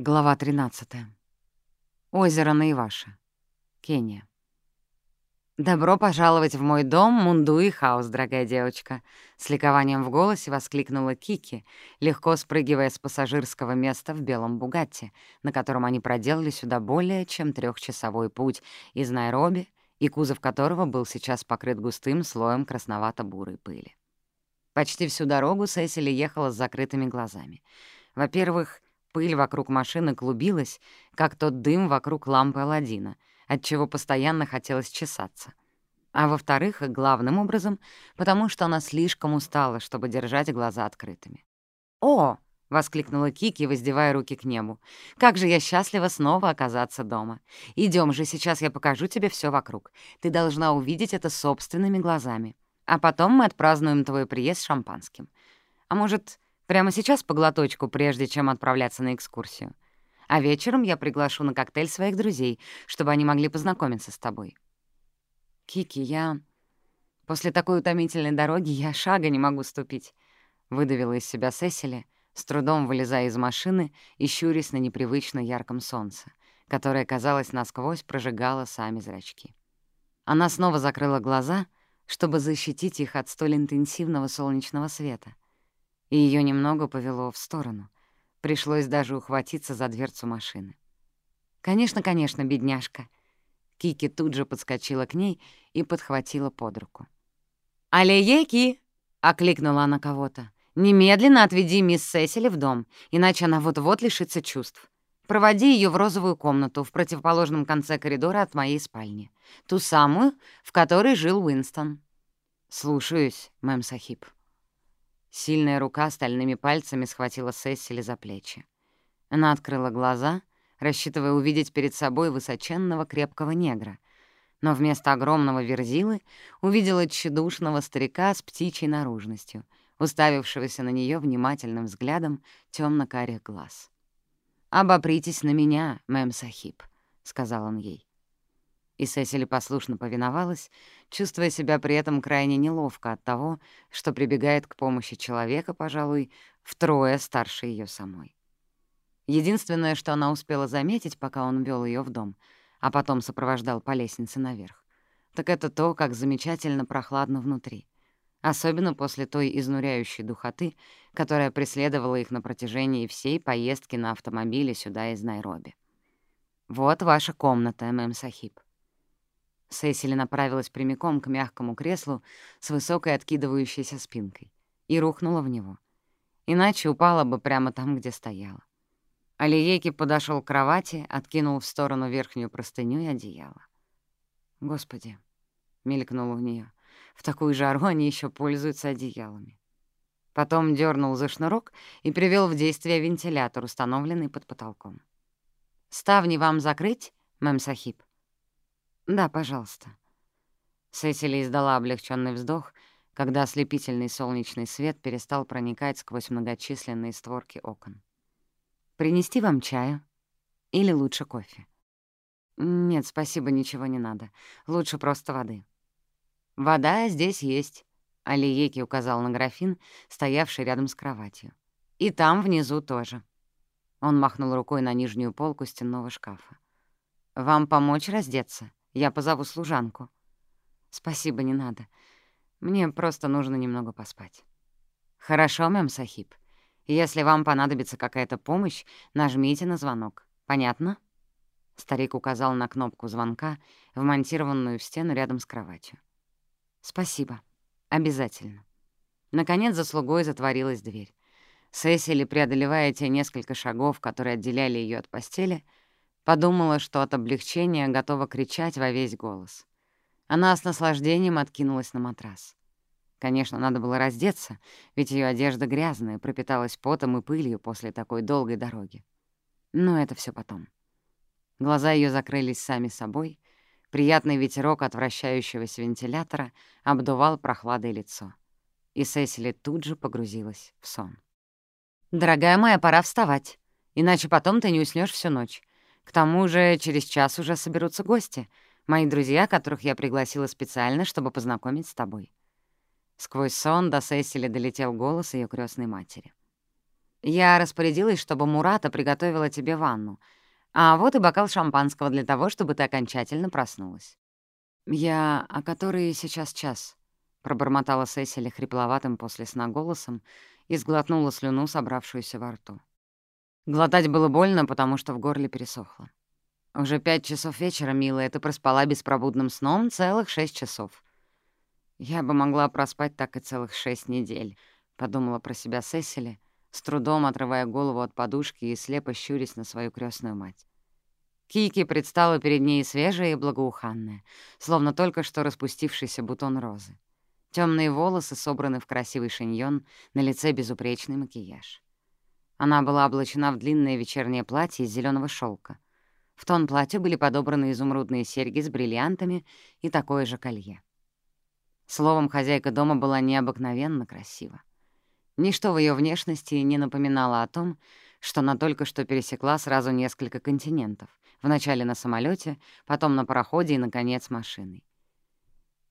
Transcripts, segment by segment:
Глава 13. Озеро Наиваша. Кения. «Добро пожаловать в мой дом, Мунду и Хаус, дорогая девочка!» С ликованием в голосе воскликнула Кики, легко спрыгивая с пассажирского места в белом «Бугатти», на котором они проделали сюда более чем трехчасовой путь из Найроби, и кузов которого был сейчас покрыт густым слоем красновато-бурой пыли. Почти всю дорогу Сесили ехала с закрытыми глазами. Во-первых, Пыль вокруг машины клубилась, как тот дым вокруг лампы Аладдина, отчего постоянно хотелось чесаться. А во-вторых, и главным образом, потому что она слишком устала, чтобы держать глаза открытыми. «О!» — воскликнула Кики, воздевая руки к небу. «Как же я счастлива снова оказаться дома! Идем же, сейчас я покажу тебе все вокруг. Ты должна увидеть это собственными глазами. А потом мы отпразднуем твой приезд шампанским. А может, Прямо сейчас по глоточку, прежде чем отправляться на экскурсию. А вечером я приглашу на коктейль своих друзей, чтобы они могли познакомиться с тобой. Кики, я... После такой утомительной дороги я шага не могу ступить. Выдавила из себя Сесили, с трудом вылезая из машины и щурясь на непривычно ярком солнце, которое, казалось, насквозь прожигало сами зрачки. Она снова закрыла глаза, чтобы защитить их от столь интенсивного солнечного света, и ее немного повело в сторону. Пришлось даже ухватиться за дверцу машины. «Конечно, конечно, бедняжка». Кики тут же подскочила к ней и подхватила под руку. «Алееки!» — окликнула она кого-то. «Немедленно отведи мисс Сесили в дом, иначе она вот-вот лишится чувств. Проводи ее в розовую комнату в противоположном конце коридора от моей спальни. Ту самую, в которой жил Уинстон». «Слушаюсь, мэм Сахиб». Сильная рука стальными пальцами схватила Сесили за плечи. Она открыла глаза, рассчитывая увидеть перед собой высоченного крепкого негра, но вместо огромного верзилы увидела тщедушного старика с птичьей наружностью, уставившегося на нее внимательным взглядом темно карих глаз. «Обопритесь на меня, мэм Сахиб», — сказал он ей. И Сесили послушно повиновалась, чувствуя себя при этом крайне неловко от того, что прибегает к помощи человека, пожалуй, втрое старше ее самой. Единственное, что она успела заметить, пока он вел ее в дом, а потом сопровождал по лестнице наверх, так это то, как замечательно прохладно внутри, особенно после той изнуряющей духоты, которая преследовала их на протяжении всей поездки на автомобиле сюда из Найроби. «Вот ваша комната, мэм Сахиб», Сесили направилась прямиком к мягкому креслу с высокой откидывающейся спинкой и рухнула в него. Иначе упала бы прямо там, где стояла. Алиеки подошел к кровати, откинул в сторону верхнюю простыню и одеяло. «Господи!» — мелькнуло в нее. «В такую жару они еще пользуются одеялами». Потом дернул за шнурок и привел в действие вентилятор, установленный под потолком. «Ставни вам закрыть, мэм Сахиб?» «Да, пожалуйста». Сесили издала облегченный вздох, когда ослепительный солнечный свет перестал проникать сквозь многочисленные створки окон. «Принести вам чаю? Или лучше кофе?» «Нет, спасибо, ничего не надо. Лучше просто воды». «Вода здесь есть», — Алиеки указал на графин, стоявший рядом с кроватью. «И там внизу тоже». Он махнул рукой на нижнюю полку стенного шкафа. «Вам помочь раздеться?» Я позову служанку». «Спасибо, не надо. Мне просто нужно немного поспать». «Хорошо, мэм Сахиб. Если вам понадобится какая-то помощь, нажмите на звонок. Понятно?» Старик указал на кнопку звонка, вмонтированную в стену рядом с кроватью. «Спасибо. Обязательно». Наконец за слугой затворилась дверь. Сесили, преодолевая те несколько шагов, которые отделяли ее от постели, — Подумала, что от облегчения готова кричать во весь голос. Она с наслаждением откинулась на матрас. Конечно, надо было раздеться, ведь ее одежда грязная, пропиталась потом и пылью после такой долгой дороги. Но это все потом. Глаза ее закрылись сами собой, приятный ветерок от вращающегося вентилятора обдувал прохладой лицо. И Сесили тут же погрузилась в сон. «Дорогая моя, пора вставать, иначе потом ты не уснешь всю ночь. К тому же через час уже соберутся гости, мои друзья, которых я пригласила специально, чтобы познакомить с тобой». Сквозь сон до Сесили долетел голос ее крестной матери. Я распорядилась, чтобы Мурата приготовила тебе ванну. А вот и бокал шампанского для того, чтобы ты окончательно проснулась. Я... А который сейчас час? Пробормотала Сесили хрипловатым после сна голосом и сглотнула слюну, собравшуюся во рту. Глотать было больно, потому что в горле пересохло. «Уже пять часов вечера, милая, ты проспала беспробудным сном целых шесть часов». «Я бы могла проспать так и целых шесть недель», — подумала про себя Сесили, с трудом отрывая голову от подушки и слепо щурясь на свою крестную мать. Кики предстала перед ней свежая и благоуханная, словно только что распустившийся бутон розы. Темные волосы собраны в красивый шиньон, на лице безупречный макияж. Она была облачена в длинное вечернее платье из зеленого шелка. В тон платья были подобраны изумрудные серьги с бриллиантами и такое же колье. Словом, хозяйка дома была необыкновенно красива. Ничто в ее внешности не напоминало о том, что она только что пересекла сразу несколько континентов, вначале на самолете, потом на пароходе и, наконец, машиной.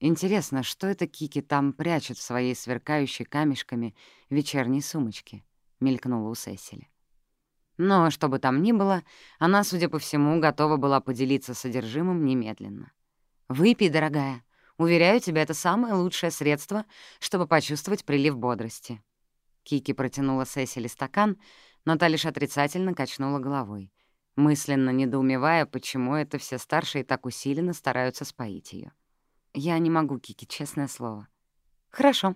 Интересно, что это Кики там прячет в своей сверкающей камешками вечерней сумочке? мелькнула у Сесили. Но чтобы там ни было, она, судя по всему, готова была поделиться содержимым немедленно. «Выпей, дорогая. Уверяю тебя, это самое лучшее средство, чтобы почувствовать прилив бодрости». Кики протянула Сесили стакан, но та лишь отрицательно качнула головой, мысленно недоумевая, почему это все старшие так усиленно стараются споить ее. «Я не могу, Кики, честное слово». «Хорошо»,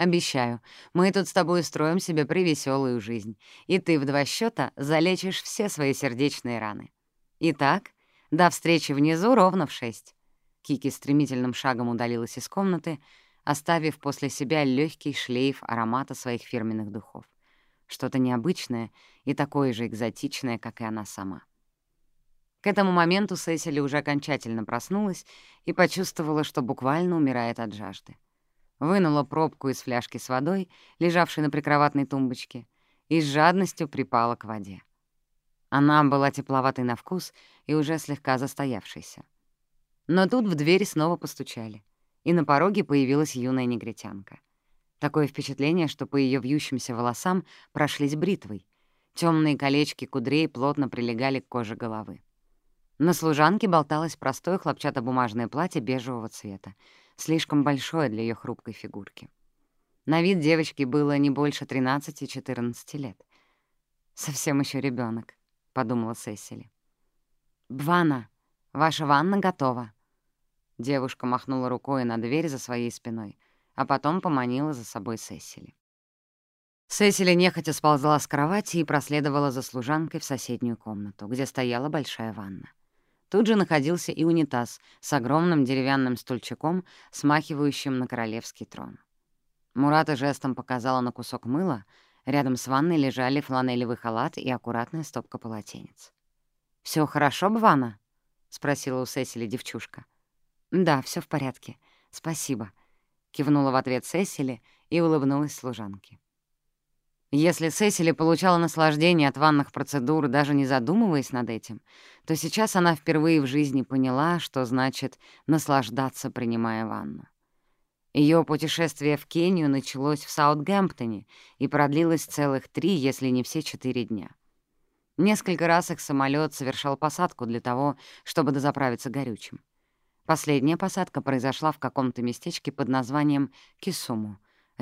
но я оставлю это возле твоей кровати, на тот случай, если ты вдруг передумаешь. Я тут порылась в твоем чемодане и кое-что подобрала тебе на вечер. Попросила Мурату погладить платье. Теперь оно висит в твоем шкафу». Кики жестом показала на стенной шкаф, расписанный в восточном стиле. Лёгкой походкой прошлась по комнате и принялась раздвигать ночные шторы, а потом открыла и ставни. В любом случае, тебе надо поторопиться, дорогая моя, иначе ты рискуешь пропустить свой первый закат солнца по приезде в Мундуи. Как бы плохо я себя не чувствовала, но это зрелище всегда поднимает мне настроение. Кики замерла на несколько секунд возле одного из окон, устремив взор куда-то вдаль. Легкий вздох сорвался с ее уст, но уже в следующее мгновение она снова стала прежней Кики, повернулась и с улыбкой взглянула на свою крестницу. Я так рада, что ты приехала ко мне, душа моя. Обещаю, мы тут с тобой устроим себе привеселую жизнь, и ты в два счета залечишь все свои сердечные раны. Итак, до встречи внизу ровно в шесть. Кики стремительным шагом удалилась из комнаты, оставив после себя легкий шлейф аромата своих фирменных духов. Что-то необычное и такое же экзотичное, как и она сама. К этому моменту Сесили уже окончательно проснулась и почувствовала, что буквально умирает от жажды. Вынула пробку из фляжки с водой, лежавшей на прикроватной тумбочке, и с жадностью припала к воде. Она была тепловатой на вкус и уже слегка застоявшейся. Но тут в дверь снова постучали, и на пороге появилась юная негритянка. Такое впечатление, что по ее вьющимся волосам прошлись бритвой. Темные колечки кудрей плотно прилегали к коже головы. На служанке болталось простое хлопчатобумажное платье бежевого цвета, слишком большое для ее хрупкой фигурки. На вид девочки было не больше 13-14 лет. «Совсем еще ребенок, подумала Сесили.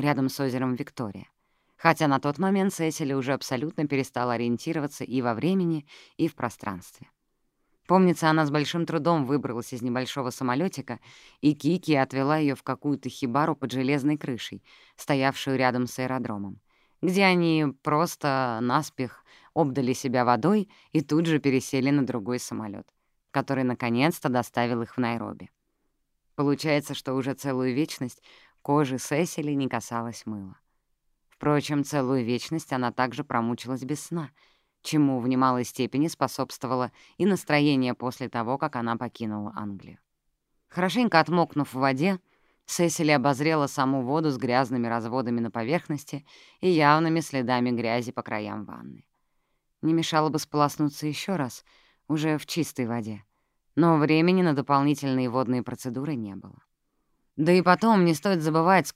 «Бвана, ваша ванна готова». Девушка махнула рукой на дверь за своей спиной, а потом поманила за собой Сесили. Сесили нехотя сползла с кровати и проследовала за служанкой в соседнюю комнату, где стояла большая ванна. Тут же находился и унитаз с огромным деревянным стульчиком, смахивающим на королевский трон. Мурата жестом показала на кусок мыла, рядом с ванной лежали фланелевый халат и аккуратная стопка полотенец. Все хорошо, Бвана?» — спросила у Сесили девчушка. «Да, все в порядке. Спасибо», — кивнула в ответ Сесили и улыбнулась служанке. Если Сесили получала наслаждение от ванных процедур, даже не задумываясь над этим, то сейчас она впервые в жизни поняла, что значит наслаждаться, принимая ванну. Ее путешествие в Кению началось в Саутгемптоне и продлилось целых три, если не все четыре дня. Несколько раз их самолет совершал посадку для того, чтобы дозаправиться горючим. Последняя посадка произошла в каком-то местечке под названием Кисуму, рядом с озером Виктория хотя на тот момент Сесили уже абсолютно перестала ориентироваться и во времени, и в пространстве. Помнится, она с большим трудом выбралась из небольшого самолетика, и Кики отвела ее в какую-то хибару под железной крышей, стоявшую рядом с аэродромом, где они просто наспех обдали себя водой и тут же пересели на другой самолет, который наконец-то доставил их в Найроби. Получается, что уже целую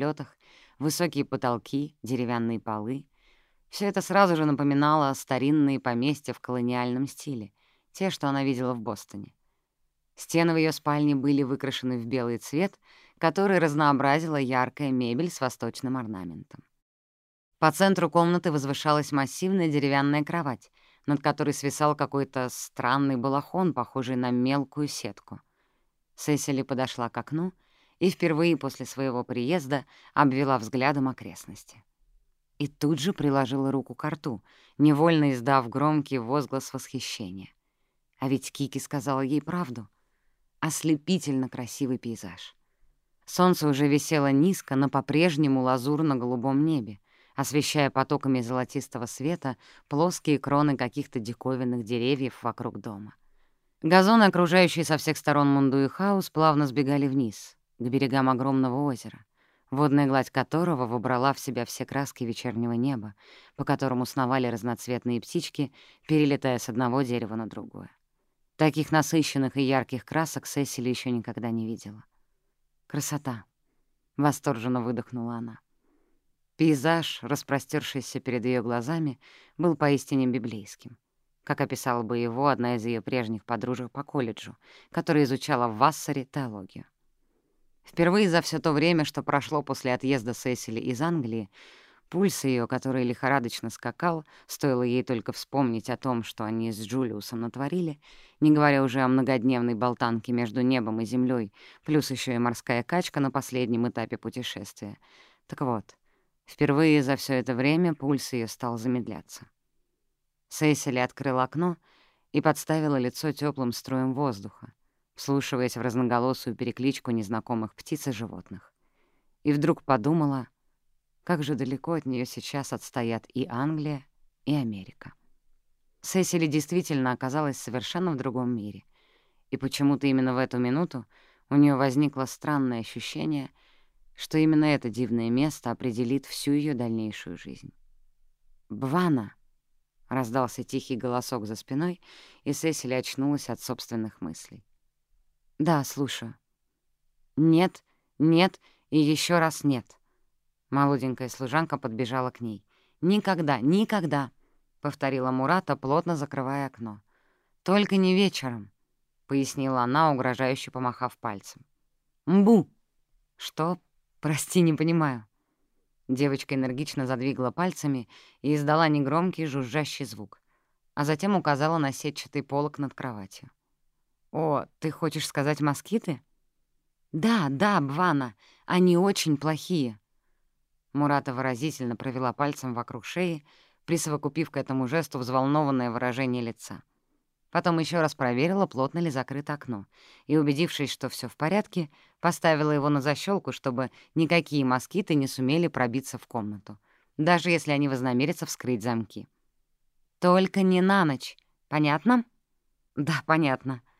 вечность кожи Сесили не касалась мыла. Впрочем, целую вечность она также промучилась без сна — чему в немалой степени способствовало и настроение после того, как она покинула Англию. Хорошенько отмокнув в воде, Сесили обозрела саму воду с грязными разводами на поверхности и явными следами грязи по краям ванны. Не мешало бы сполоснуться еще раз, уже в чистой воде, но времени на дополнительные водные процедуры не было. Да и потом не стоит забывать, сколько галлонов воды перетаскали руки слуг, чтобы наполнить для нее ванну потому как, оглядевшись по сторонам, Сесили так и не обнаружила водопроводного крана. Вернувшись к себе в комнату, она постаралась успокоить себя хотя бы тем, что дом Кики совсем не похож на затрапезную грязную хижину, затерянную в джунглях, какую Сесили рассчитывала увидеть перед собой. Огромные квадратные окна в деревянных переплетах, высокие потолки, деревянные полы — все это сразу же напоминало старинные поместья в колониальном стиле — те, что она видела в Бостоне. Стены в ее спальне были выкрашены в белый цвет, который разнообразила яркая мебель с восточным орнаментом. По центру комнаты возвышалась массивная деревянная кровать, над которой свисал какой-то странный балахон, похожий на мелкую сетку. Сесили подошла к окну и впервые после своего приезда обвела взглядом окрестности. И тут же приложила руку к рту, невольно издав громкий возглас восхищения. А ведь Кики сказала ей правду. Ослепительно красивый пейзаж. Солнце уже висело низко на по-прежнему лазурно-голубом небе, освещая потоками золотистого света плоские кроны каких-то диковинных деревьев вокруг дома. Газоны, окружающие со всех сторон Мунду и Хаус, плавно сбегали вниз, к берегам огромного озера, водная гладь которого вобрала в себя все краски вечернего неба, по которому сновали разноцветные птички, перелетая с одного дерева на другое. Таких насыщенных и ярких красок Сесили еще никогда не видела. «Красота!» — восторженно выдохнула она. Пейзаж, распростершийся перед ее глазами, был поистине библейским, как описала бы его одна из ее прежних подружек по колледжу, которая изучала в Вассаре теологию. Впервые за все то время, что прошло после отъезда Сесили из Англии, Пульс ее, который лихорадочно скакал, стоило ей только вспомнить о том, что они с Джулиусом натворили, не говоря уже о многодневной болтанке между небом и землей, плюс еще и морская качка на последнем этапе путешествия. Так вот, впервые за все это время пульс ее стал замедляться. Сейсели открыл окно и подставила лицо теплым строем воздуха, вслушиваясь в разноголосую перекличку незнакомых птиц и животных. И вдруг подумала — как же далеко от нее сейчас отстоят и Англия, и Америка. Сесили действительно оказалась совершенно в другом мире. И почему-то именно в эту минуту у нее возникло странное ощущение, что именно это дивное место определит всю ее дальнейшую жизнь. «Бвана!» — раздался тихий голосок за спиной, и Сесили очнулась от собственных мыслей. «Да, слушаю». «Нет, нет и еще раз нет», Молоденькая служанка подбежала к ней. «Никогда, никогда!» — повторила Мурата, плотно закрывая окно. «Только не вечером», — пояснила она, угрожающе помахав пальцем. «Мбу!» «Что? Прости, не понимаю». Девочка энергично задвигала пальцами и издала негромкий жужжащий звук, а затем указала на сетчатый полок над кроватью. «О, ты хочешь сказать москиты?» «Да, да, Бвана, они очень плохие», Мурата выразительно провела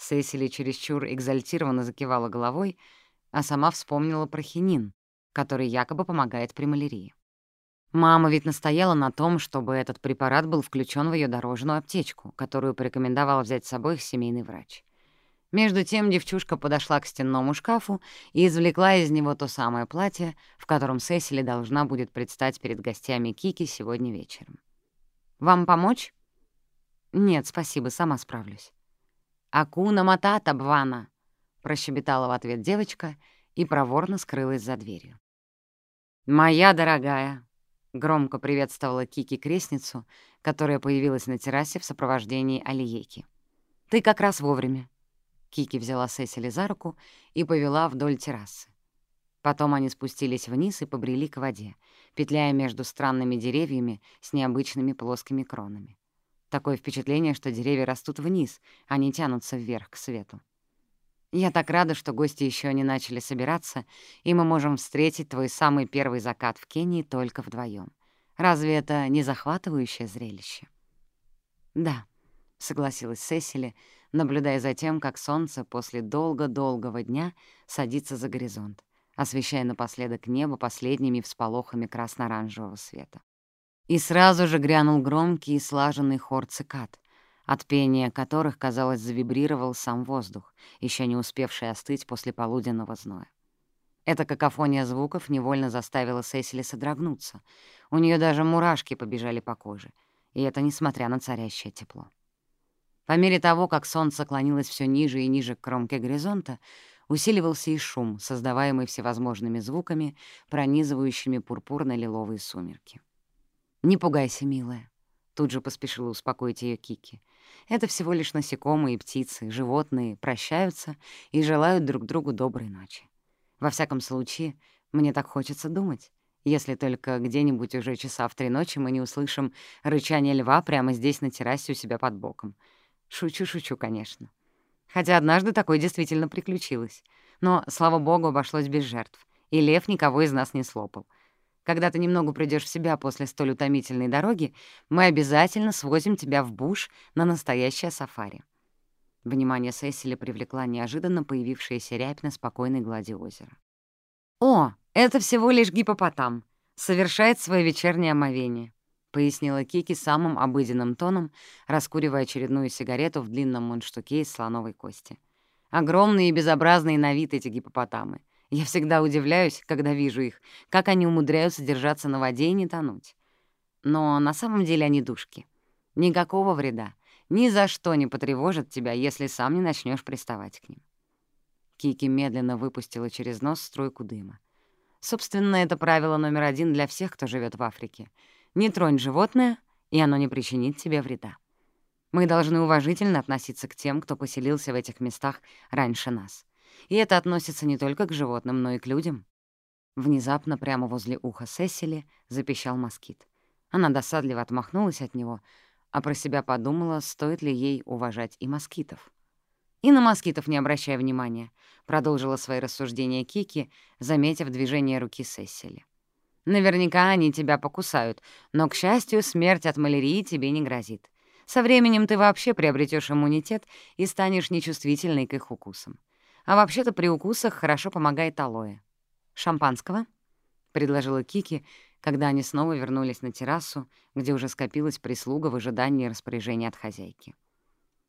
пальцем вокруг шеи, присовокупив к этому жесту взволнованное выражение лица. Потом еще раз проверила, плотно ли закрыто окно, и, убедившись, что все в порядке, поставила его на защелку, чтобы никакие москиты не сумели пробиться в комнату, даже если они вознамерятся вскрыть замки. «Только не на ночь. Понятно?» «Да, понятно». Сесили чересчур экзальтированно закивала головой, а сама вспомнила про хинин, который якобы помогает при малярии. Мама ведь настояла на том, чтобы этот препарат был включен в ее дорожную аптечку, которую порекомендовал взять с собой их семейный врач. Между тем девчушка подошла к стенному шкафу и извлекла из него то самое платье, в котором Сесили должна будет предстать перед гостями Кики сегодня вечером. «Вам помочь?» «Нет, спасибо, сама справлюсь». «Акуна матата, Бвана!» — прощебетала в ответ девочка и проворно скрылась за дверью. «Моя дорогая!» — громко приветствовала Кики крестницу, которая появилась на террасе в сопровождении Алиеки. «Ты как раз вовремя». Кики взяла Сесили за руку и повела вдоль террасы. Потом они спустились вниз и побрели к воде, петляя между странными деревьями с необычными плоскими кронами. Такое впечатление, что деревья растут вниз, а не тянутся вверх к свету. Я так рада, что гости еще не начали собираться, и мы можем встретить твой самый первый закат в Кении только вдвоем. Разве это не захватывающее зрелище? Да, — согласилась Сесили, наблюдая за тем, как солнце после долго-долгого дня садится за горизонт, освещая напоследок небо последними всполохами красно-оранжевого света. И сразу же грянул громкий и слаженный хор цикад, от пения которых, казалось, завибрировал сам воздух, еще не успевший остыть после полуденного зноя. Эта какофония звуков невольно заставила Сесили содрогнуться. У нее даже мурашки побежали по коже, и это несмотря на царящее тепло. По мере того, как солнце клонилось все ниже и ниже к кромке горизонта, усиливался и шум, создаваемый всевозможными звуками, пронизывающими пурпурно-лиловые сумерки. «Не пугайся, милая», — тут же поспешила успокоить ее Кики. Это всего лишь насекомые, птицы, животные прощаются и желают друг другу доброй ночи. Во всяком случае, мне так хочется думать, если только где-нибудь уже часа в три ночи мы не услышим рычание льва прямо здесь на террасе у себя под боком. Шучу-шучу, конечно. Хотя однажды такое действительно приключилось. Но, слава богу, обошлось без жертв, и лев никого из нас не слопал — когда ты немного придешь в себя после столь утомительной дороги, мы обязательно свозим тебя в буш на настоящее сафари». Внимание Сесили привлекла неожиданно появившаяся рябь на спокойной глади озера. «О, это всего лишь гипопотам. Совершает свое вечернее омовение», — пояснила Кики самым обыденным тоном, раскуривая очередную сигарету в длинном мундштуке из слоновой кости. «Огромные и безобразные на вид эти гипопотамы. Я всегда удивляюсь, когда вижу их, как они умудряются держаться на воде и не тонуть. Но на самом деле они душки. Никакого вреда. Ни за что не потревожат тебя, если сам не начнешь приставать к ним. Кики медленно выпустила через нос струйку дыма. Собственно, это правило номер один для всех, кто живет в Африке. Не тронь животное, и оно не причинит тебе вреда. Мы должны уважительно относиться к тем, кто поселился в этих местах раньше нас. И это относится не только к животным, но и к людям. Внезапно прямо возле уха Сесили запищал москит. Она досадливо отмахнулась от него, а про себя подумала, стоит ли ей уважать и москитов. «И на москитов не обращая внимания», — продолжила свои рассуждения Кики, заметив движение руки Сесили. «Наверняка они тебя покусают, но, к счастью, смерть от малярии тебе не грозит. Со временем ты вообще приобретешь иммунитет и станешь нечувствительной к их укусам. А вообще-то при укусах хорошо помогает алоэ. «Шампанского?» — предложила Кики, когда они снова вернулись на террасу, где уже скопилась прислуга в ожидании распоряжения от хозяйки.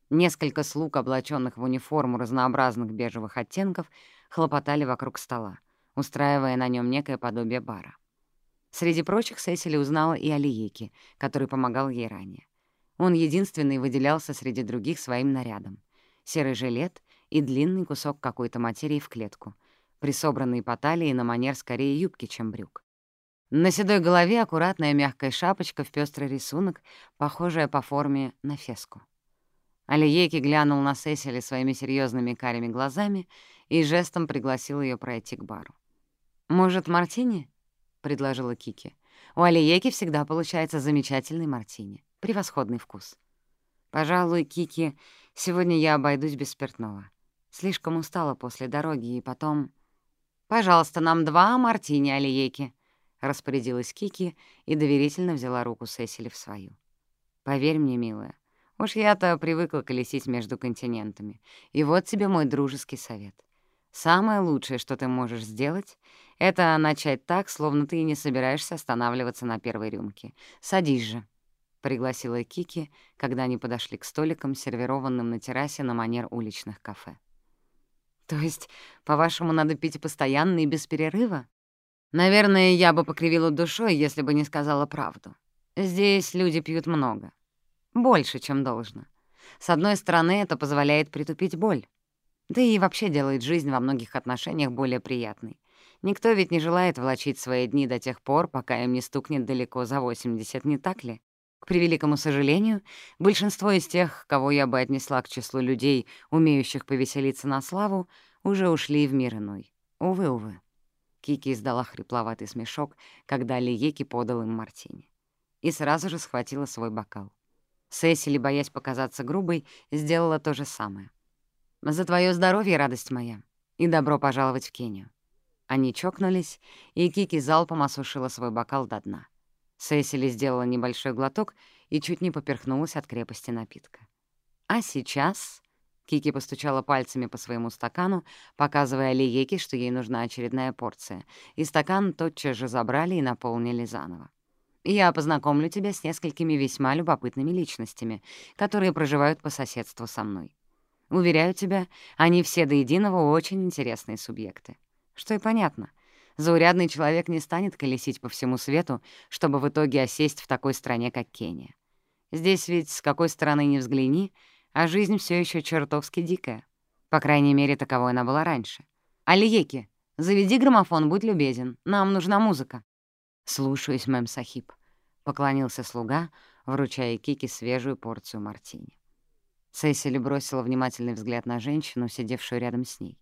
Несколько слуг, облаченных в униформу разнообразных бежевых оттенков, хлопотали вокруг стола, устраивая на нем некое подобие бара. Среди прочих Сесили узнала и Алиеки, который помогал ей ранее. Он единственный выделялся среди других своим нарядом. Серый жилет и длинный кусок какой-то материи в клетку, присобранный по талии на манер скорее юбки, чем брюк. На седой голове аккуратная мягкая шапочка в пестрый рисунок, похожая по форме на феску. Алиеки глянул на Сесили своими серьезными карими глазами и жестом пригласил ее пройти к бару. «Может, мартини?» — предложила Кики. «У Алиеки всегда получается замечательный мартини. Превосходный вкус». «Пожалуй, Кики, сегодня я обойдусь без спиртного. Слишком устала после дороги, и потом... «Пожалуйста, нам два мартини алиеки», — распорядилась Кики и доверительно взяла руку Сесили в свою. «Поверь мне, милая, уж я-то привыкла колесить между континентами, и вот тебе мой дружеский совет. Самое лучшее, что ты можешь сделать, это начать так, словно ты и не собираешься останавливаться на первой рюмке. Садись же», — пригласила Кики, когда они подошли к столикам, сервированным на террасе на манер уличных кафе. «То есть, по-вашему, надо пить постоянно и без перерыва?» «Наверное, я бы покривила душой, если бы не сказала правду. Здесь люди пьют много. Больше, чем должно. С одной стороны, это позволяет притупить боль. Да и вообще делает жизнь во многих отношениях более приятной. Никто ведь не желает влачить свои дни до тех пор, пока им не стукнет далеко за 80, не так ли? К превеликому сожалению, большинство из тех, кого я бы отнесла к числу людей, умеющих повеселиться на славу, уже ушли в мир иной. Увы, увы. Кики издала хрипловатый смешок, когда Лиеки подал им мартини. И сразу же схватила свой бокал. Сесили, боясь показаться грубой, сделала то же самое. «За твое здоровье, радость моя, и добро пожаловать в Кению». Они чокнулись, и Кики залпом осушила свой бокал до дна. Сесили сделала небольшой глоток и чуть не поперхнулась от крепости напитка. «А сейчас...» — Кики постучала пальцами по своему стакану, показывая Лиеке, что ей нужна очередная порция, и стакан тотчас же забрали и наполнили заново. Я познакомлю тебя с несколькими весьма любопытными личностями, которые проживают по соседству со мной. Уверяю тебя, они все до единого очень интересные субъекты. Что и понятно. Заурядный человек не станет колесить по всему свету, чтобы в итоге осесть в такой стране, как Кения. Здесь ведь, с какой стороны ни взгляни, а жизнь все еще чертовски дикая. По крайней мере, таковой она была раньше. «Алиеки, заведи граммофон, будь любезен, нам нужна музыка». «Слушаюсь, мэм Сахиб», — поклонился слуга, вручая Кике свежую порцию мартини. Сесили бросила внимательный взгляд на женщину, сидевшую рядом с ней.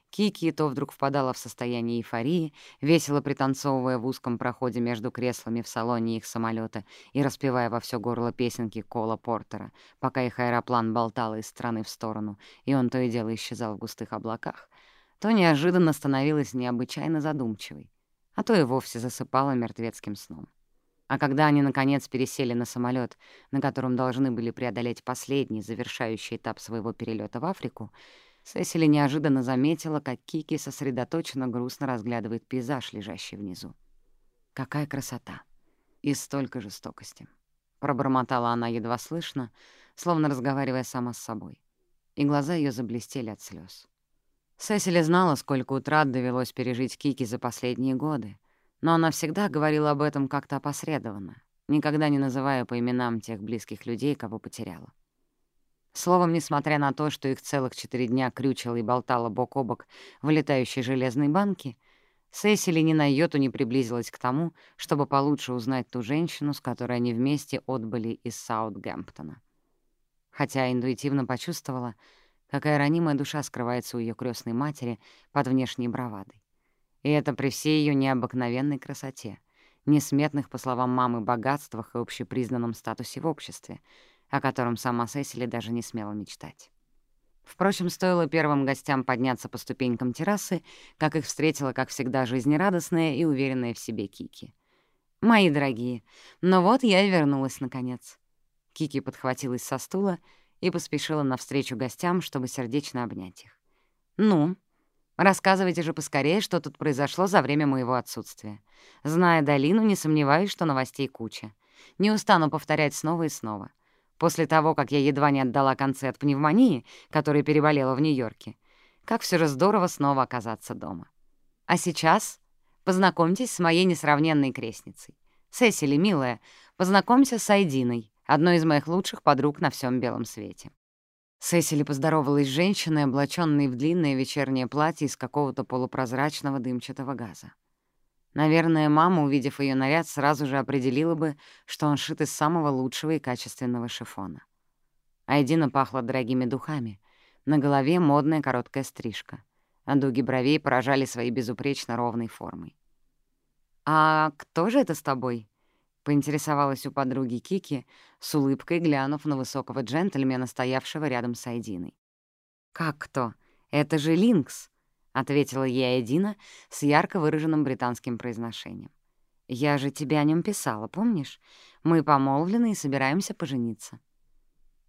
Точёный профиль Кики четко выделялся на фоне вечернего неба, насыщенного янтарного цвета. И Сесили вдруг подумала, что ее крестная мать, пожалуй, одна из самых загадочных личностей, с которыми ей довелось встречаться. На протяжении всего их долгого путешествия в Африку Кики то вдруг впадала в состояние эйфории, весело пританцовывая в узком проходе между креслами в салоне их самолета и распевая во все горло песенки Кола Портера, пока их аэроплан болтал из стороны в сторону, и он то и дело исчезал в густых облаках, то неожиданно становилась необычайно задумчивой, а то и вовсе засыпала мертвецким сном. А когда они, наконец, пересели на самолет, на котором должны были преодолеть последний, завершающий этап своего перелета в Африку, Сесили неожиданно заметила, как Кики сосредоточенно грустно разглядывает пейзаж, лежащий внизу. «Какая красота! И столько жестокости!» Пробормотала она едва слышно, словно разговаривая сама с собой. И глаза ее заблестели от слез. Сесили знала, сколько утрат довелось пережить Кики за последние годы, но она всегда говорила об этом как-то опосредованно, никогда не называя по именам тех близких людей, кого потеряла. Словом, несмотря на то, что их целых четыре дня крючила и болтала бок о бок в летающей железной банке, Сесили ни на йоту не приблизилась к тому, чтобы получше узнать ту женщину, с которой они вместе отбыли из Саутгемптона. Хотя интуитивно почувствовала, какая ранимая душа скрывается у ее крестной матери под внешней бравадой. И это при всей ее необыкновенной красоте, несметных, по словам мамы, богатствах и общепризнанном статусе в обществе, о котором сама Сесили даже не смела мечтать. Впрочем, стоило первым гостям подняться по ступенькам террасы, как их встретила, как всегда, жизнерадостная и уверенная в себе Кики. «Мои дорогие, ну вот я и вернулась, наконец». Кики подхватилась со стула и поспешила навстречу гостям, чтобы сердечно обнять их. «Ну, Рассказывайте же поскорее, что тут произошло за время моего отсутствия. Зная долину, не сомневаюсь, что новостей куча. Не устану повторять снова и снова. После того, как я едва не отдала концы от пневмонии, которой переболела в Нью-Йорке, как все же здорово снова оказаться дома. А сейчас познакомьтесь с моей несравненной крестницей. Сесили, милая, познакомься с Айдиной, одной из моих лучших подруг на всем белом свете. Сесили поздоровалась с женщиной, облачённой в длинное вечернее платье из какого-то полупрозрачного дымчатого газа. Наверное, мама, увидев ее наряд, сразу же определила бы, что он шит из самого лучшего и качественного шифона. Айдина пахла дорогими духами. На голове модная короткая стрижка, а дуги бровей поражали своей безупречно ровной формой. «А кто же это с тобой?» — поинтересовалась у подруги Кики, с улыбкой глянув на высокого джентльмена, стоявшего рядом с Айдиной. «Как кто? Это же Линкс!» — ответила ей Эдина с ярко выраженным британским произношением. «Я же тебе о нем писала, помнишь? Мы помолвлены и собираемся пожениться».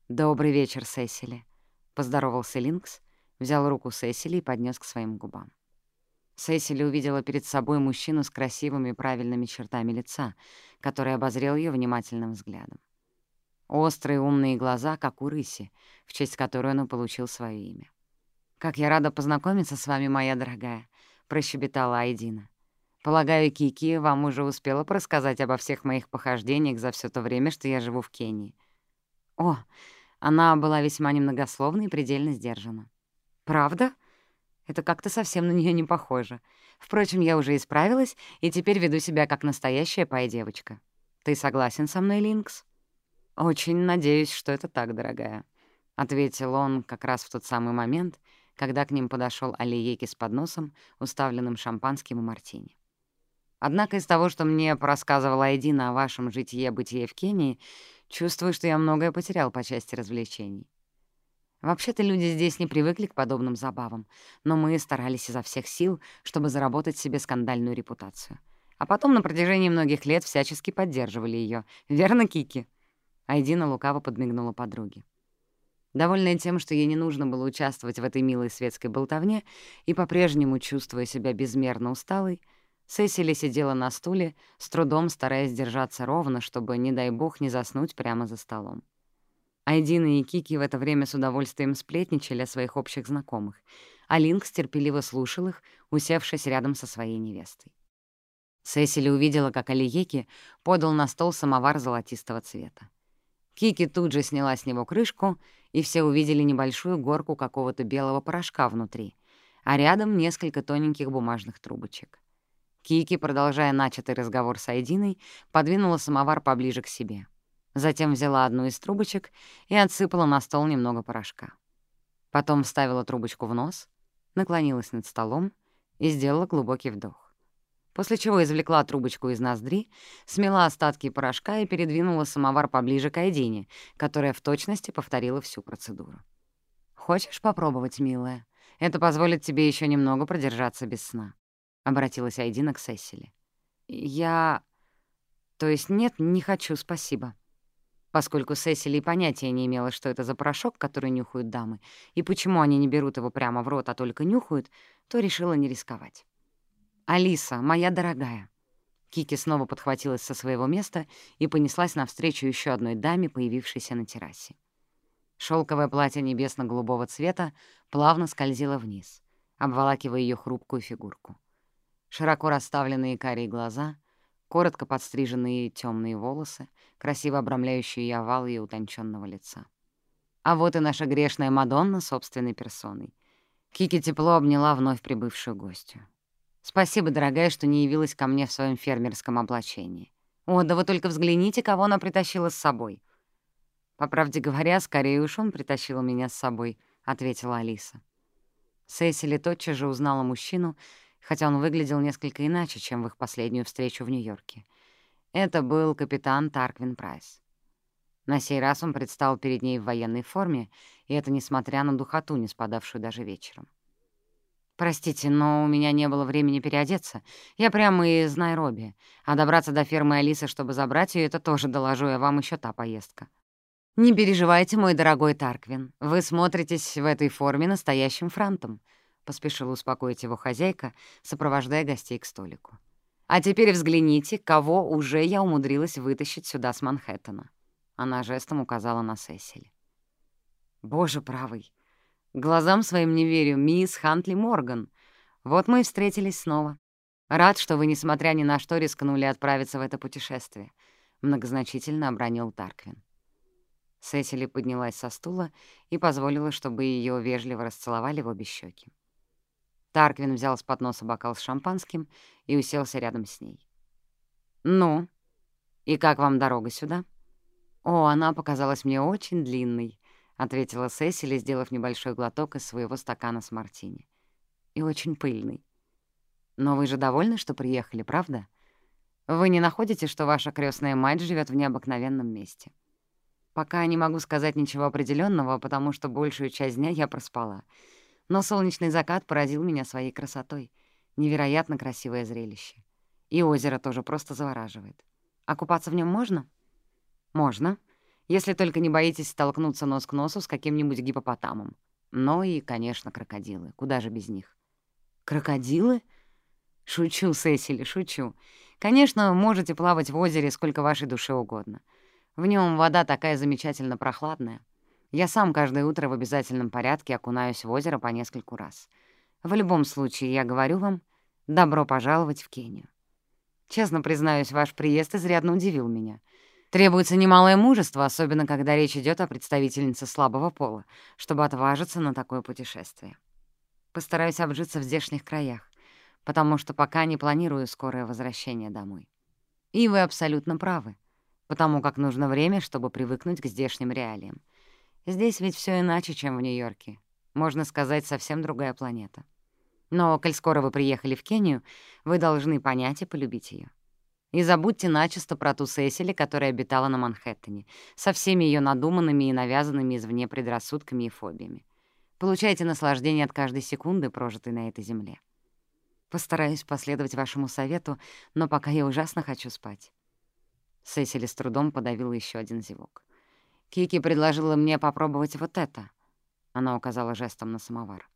«Добрый вечер, Сесили», — поздоровался Линкс, взял руку Сесили и поднес к своим губам. Сесили увидела перед собой мужчину с красивыми правильными чертами лица, который обозрел ее внимательным взглядом. Острые умные глаза, как у рыси, в честь которой он получил свое имя. «Как я рада познакомиться с вами, моя дорогая», — прощебетала Айдина. «Полагаю, Кики вам уже успела рассказать обо всех моих похождениях за все то время, что я живу в Кении». «О, она была весьма немногословна и предельно сдержана». «Правда? Это как-то совсем на нее не похоже. Впрочем, я уже исправилась и теперь веду себя как настоящая пай-девочка. Ты согласен со мной, Линкс?» «Очень надеюсь, что это так, дорогая», — ответил он как раз в тот самый момент, когда к ним подошел Алиеки с подносом, уставленным шампанским и мартини. Однако из того, что мне порассказывала Айдина о вашем житье-бытие в Кении, чувствую, что я многое потерял по части развлечений. Вообще-то люди здесь не привыкли к подобным забавам, но мы старались изо всех сил, чтобы заработать себе скандальную репутацию. А потом на протяжении многих лет всячески поддерживали ее. Верно, Кики? Айдина лукаво подмигнула подруге. Довольная тем, что ей не нужно было участвовать в этой милой светской болтовне и по-прежнему чувствуя себя безмерно усталой, Сесили сидела на стуле, с трудом стараясь держаться ровно, чтобы, не дай бог, не заснуть прямо за столом. Айдина и Кики в это время с удовольствием сплетничали о своих общих знакомых, а Линкс терпеливо слушал их, усевшись рядом со своей невестой. Сесили увидела, как Алиеки подал на стол самовар золотистого цвета. Кики тут же сняла с него крышку, и все увидели небольшую горку какого-то белого порошка внутри, а рядом несколько тоненьких бумажных трубочек. Кики, продолжая начатый разговор с Айдиной, подвинула самовар поближе к себе. Затем взяла одну из трубочек и отсыпала на стол немного порошка. Потом вставила трубочку в нос, наклонилась над столом и сделала глубокий вдох. после чего извлекла трубочку из ноздри, смела остатки порошка и передвинула самовар поближе к Айдине, которая в точности повторила всю процедуру. «Хочешь попробовать, милая? Это позволит тебе еще немного продержаться без сна», — обратилась Айдина к Сесили. «Я... То есть нет, не хочу, спасибо». Поскольку Сесили понятия не имела, что это за порошок, который нюхают дамы, и почему они не берут его прямо в рот, а только нюхают, то решила не рисковать. Алиса, моя дорогая!» Кики снова подхватилась со своего места и понеслась навстречу еще одной даме, появившейся на террасе. Шелковое платье небесно-голубого цвета плавно скользило вниз, обволакивая ее хрупкую фигурку. Широко расставленные карие глаза, коротко подстриженные темные волосы, красиво обрамляющие овал ее утонченного лица. А вот и наша грешная Мадонна собственной персоной. Кики тепло обняла вновь прибывшую гостью. Спасибо, дорогая, что не явилась ко мне в своем фермерском облачении. О, да вы только взгляните, кого она притащила с собой. По правде говоря, скорее уж он притащил меня с собой, ответила Алиса. Сесили тотчас же узнала мужчину, хотя он выглядел несколько иначе, чем в их последнюю встречу в Нью-Йорке. Это был капитан Тарквин Прайс. На сей раз он предстал перед ней в военной форме, и это несмотря на духоту, не спадавшую даже вечером. Простите, но у меня не было времени переодеться. Я прямо из Найроби. А добраться до фермы Алисы, чтобы забрать ее, это тоже доложу я а вам еще та поездка. Не переживайте, мой дорогой Тарквин. Вы смотритесь в этой форме настоящим франтом. Поспешила успокоить его хозяйка, сопровождая гостей к столику. А теперь взгляните, кого уже я умудрилась вытащить сюда с Манхэттена. Она жестом указала на Сесиль. Боже правый! Глазам своим не верю, мисс Хантли Морган. Вот мы и встретились снова. Рад, что вы, несмотря ни на что, рискнули отправиться в это путешествие», — многозначительно обронил Тарквин. Сесили поднялась со стула и позволила, чтобы ее вежливо расцеловали в обе щеки. Тарквин взял с подноса бокал с шампанским и уселся рядом с ней. «Ну, и как вам дорога сюда?» «О, она показалась мне очень длинной», — ответила Сесили, сделав небольшой глоток из своего стакана с мартини. «И очень пыльный. Но вы же довольны, что приехали, правда? Вы не находите, что ваша крестная мать живет в необыкновенном месте?» Пока не могу сказать ничего определенного, потому что большую часть дня я проспала. Но солнечный закат поразил меня своей красотой. Невероятно красивое зрелище. И озеро тоже просто завораживает. А купаться в нем можно? Можно, если только не боитесь столкнуться нос к носу с каким-нибудь гипопотамом. Ну и, конечно, крокодилы. Куда же без них? Крокодилы? Шучу, Сесили, шучу. Конечно, можете плавать в озере сколько вашей душе угодно. В нем вода такая замечательно прохладная. Я сам каждое утро в обязательном порядке окунаюсь в озеро по нескольку раз. В любом случае, я говорю вам, добро пожаловать в Кению. Честно признаюсь, ваш приезд изрядно удивил меня. Требуется немалое мужество, особенно когда речь идет о представительнице слабого пола, чтобы отважиться на такое путешествие. Постараюсь обжиться в здешних краях, потому что пока не планирую скорое возвращение домой. И вы абсолютно правы, потому как нужно время, чтобы привыкнуть к здешним реалиям. Здесь ведь все иначе, чем в Нью-Йорке. Можно сказать, совсем другая планета. Но, коль скоро вы приехали в Кению, вы должны понять и полюбить ее. И забудьте начисто про ту Сесили, которая обитала на Манхэттене, со всеми ее надуманными и навязанными извне предрассудками и фобиями. Получайте наслаждение от каждой секунды, прожитой на этой земле. Постараюсь последовать вашему совету, но пока я ужасно хочу спать. Сесили с трудом подавила еще один зевок. Кики предложила мне попробовать вот это. Она указала жестом на самовар.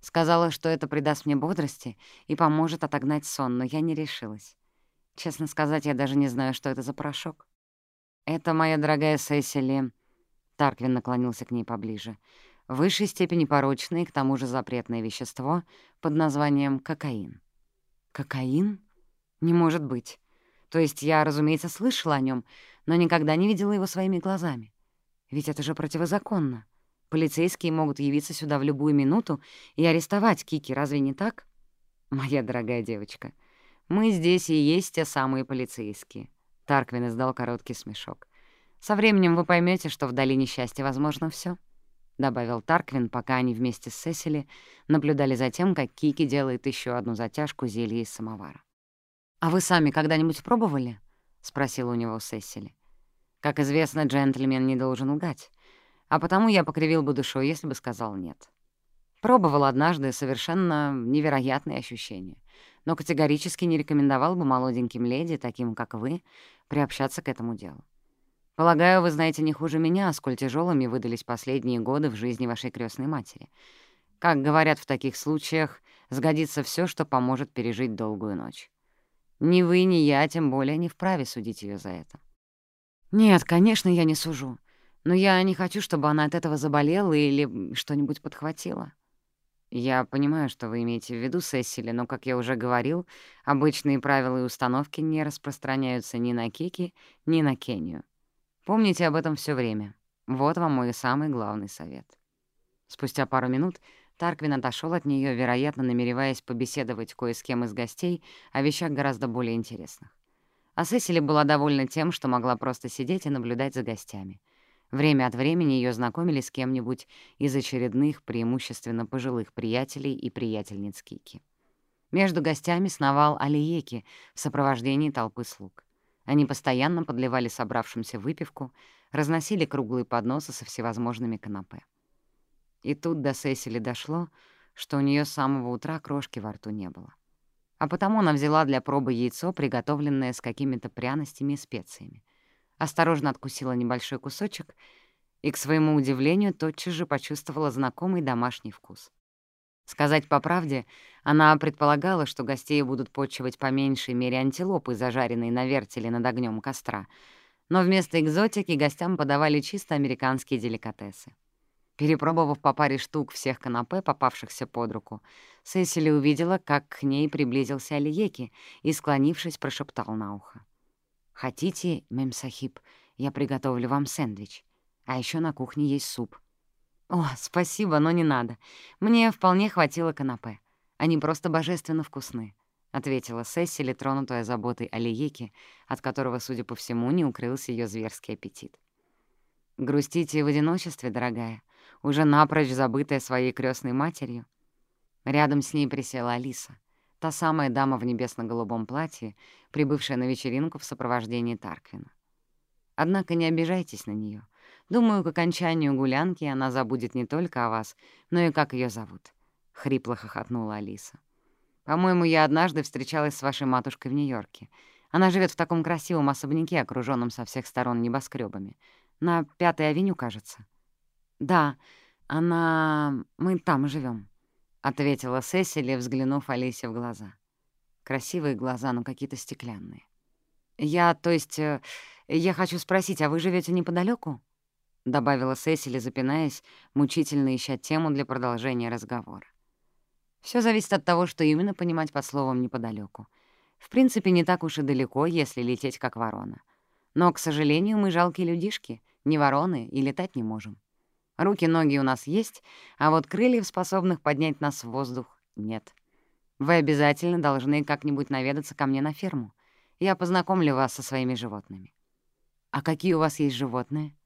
Сказала, что это придаст мне бодрости и поможет отогнать сон, но я не решилась. Честно сказать, я даже не знаю, что это за порошок. «Это моя дорогая Сесили...» Тарквин наклонился к ней поближе. «В высшей степени порочное и к тому же запретное вещество под названием кокаин». «Кокаин? Не может быть. То есть я, разумеется, слышала о нем, но никогда не видела его своими глазами. Ведь это же противозаконно. Полицейские могут явиться сюда в любую минуту и арестовать Кики, разве не так? Моя дорогая девочка, мы здесь и есть те самые полицейские. Тарквин издал короткий смешок. Со временем вы поймете, что в долине счастья возможно все, добавил Тарквин, пока они вместе с Сесили наблюдали за тем, как Кики делает еще одну затяжку зелья из самовара. «А вы сами когда-нибудь пробовали?» — спросила у него Сесили. «Как известно, джентльмен не должен лгать. А потому я покривил бы душой, если бы сказал «нет». Пробовал однажды совершенно невероятные ощущения, но категорически не рекомендовал бы молоденьким леди, таким как вы, приобщаться к этому делу. Полагаю, вы знаете не хуже меня, сколь тяжелыми выдались последние годы в жизни вашей крестной матери. Как говорят в таких случаях, сгодится все, что поможет пережить долгую ночь. Ни вы, ни я, тем более, не вправе судить ее за это. Нет, конечно, я не сужу. Но я не хочу, чтобы она от этого заболела или что-нибудь подхватила. Я понимаю, что вы имеете в виду, Сесили, но, как я уже говорил, обычные правила и установки не распространяются ни на Кики, ни на Кению. Помните об этом все время. Вот вам мой самый главный совет. Спустя пару минут Тарквин отошел от нее, вероятно, намереваясь побеседовать кое с кем из гостей о вещах гораздо более интересных. А Сесили была довольна тем, что могла просто сидеть и наблюдать за гостями — Время от времени ее знакомили с кем-нибудь из очередных, преимущественно пожилых приятелей и приятельниц Кики. Между гостями сновал Алиеки в сопровождении толпы слуг. Они постоянно подливали собравшимся выпивку, разносили круглые подносы со всевозможными канапе. И тут до Сесили дошло, что у нее с самого утра крошки во рту не было. А потому она взяла для пробы яйцо, приготовленное с какими-то пряностями и специями осторожно откусила небольшой кусочек и, к своему удивлению, тотчас же почувствовала знакомый домашний вкус. Сказать по правде, она предполагала, что гостей будут почивать по меньшей мере антилопы, зажаренные на вертеле над огнем костра, но вместо экзотики гостям подавали чисто американские деликатесы. Перепробовав по паре штук всех канапе, попавшихся под руку, Сесили увидела, как к ней приблизился Алиеки и, склонившись, прошептал на ухо. «Хотите, мемсахиб, я приготовлю вам сэндвич. А еще на кухне есть суп». «О, спасибо, но не надо. Мне вполне хватило канапе. Они просто божественно вкусны», — ответила Сесили, тронутая заботой о Лиеке, от которого, судя по всему, не укрылся ее зверский аппетит. «Грустите в одиночестве, дорогая, уже напрочь забытая своей крестной матерью?» Рядом с ней присела Алиса — Та самая дама в небесно-голубом платье, прибывшая на вечеринку в сопровождении Тарквина. Однако не обижайтесь на нее. Думаю, к окончанию гулянки она забудет не только о вас, но и как ее зовут», — хрипло хохотнула Алиса. «По-моему, я однажды встречалась с вашей матушкой в Нью-Йорке. Она живет в таком красивом особняке, окруженном со всех сторон небоскребами. На Пятой авеню, кажется». «Да, она... мы там живем, ответила Сесили, взглянув Алисе в глаза. Красивые глаза, но какие-то стеклянные. «Я, то есть, э, я хочу спросить, а вы живете неподалеку? добавила Сесили, запинаясь, мучительно ища тему для продолжения разговора. Все зависит от того, что именно понимать под словом неподалеку. В принципе, не так уж и далеко, если лететь как ворона. Но, к сожалению, мы жалкие людишки, не вороны, и летать не можем. Руки-ноги у нас есть, а вот крыльев, способных поднять нас в воздух, нет. Вы обязательно должны как-нибудь наведаться ко мне на ферму. Я познакомлю вас со своими животными. А какие у вас есть животные?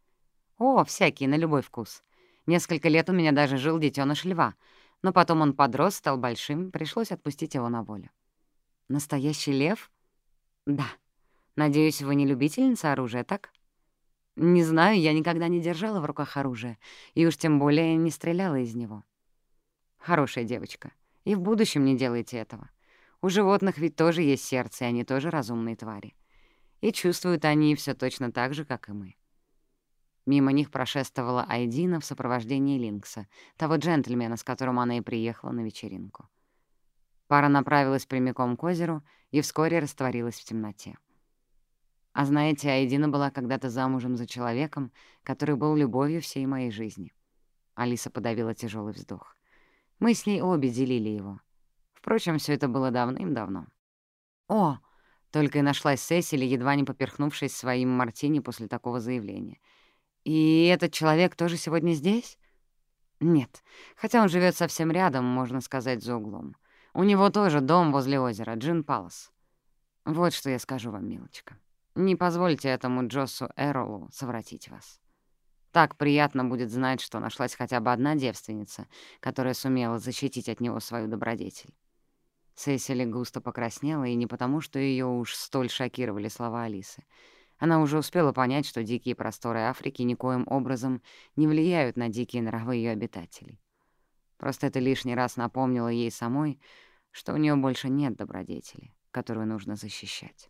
О, всякие, на любой вкус. Несколько лет у меня даже жил детёныш льва, но потом он подрос, стал большим, пришлось отпустить его на волю. Настоящий лев? Да. Надеюсь, вы не любительница оружия, так? Не знаю, я никогда не держала в руках оружие, и уж тем более не стреляла из него. Хорошая девочка. И в будущем не делайте этого. У животных ведь тоже есть сердце, и они тоже разумные твари. И чувствуют они все точно так же, как и мы. Мимо них прошествовала Айдина в сопровождении Линкса, того джентльмена, с которым она и приехала на вечеринку. Пара направилась прямиком к озеру и вскоре растворилась в темноте. А знаете, Айдина была когда-то замужем за человеком, который был любовью всей моей жизни. Алиса подавила тяжелый вздох. Мы с ней обе делили его. Впрочем, все это было давным-давно. «О!» — только и нашлась Сесили, едва не поперхнувшись своим мартини после такого заявления. «И этот человек тоже сегодня здесь?» «Нет, хотя он живет совсем рядом, можно сказать, за углом. У него тоже дом возле озера, Джин Палас. Вот что я скажу вам, милочка. Не позвольте этому Джоссу Эролу zwrócić вас. Так приятно будет знать, что нашлась хотя бы одна девственница, которая сумела защитить от него свою добродетель. Сесили густо покраснела, и не потому, что ее уж столь шокировали слова Алисы. Она уже успела понять, что дикие просторы Африки никоим образом не влияют на дикие нравы ее обитателей. Просто это лишний раз напомнило ей самой, что у нее больше нет добродетели, которую нужно защищать.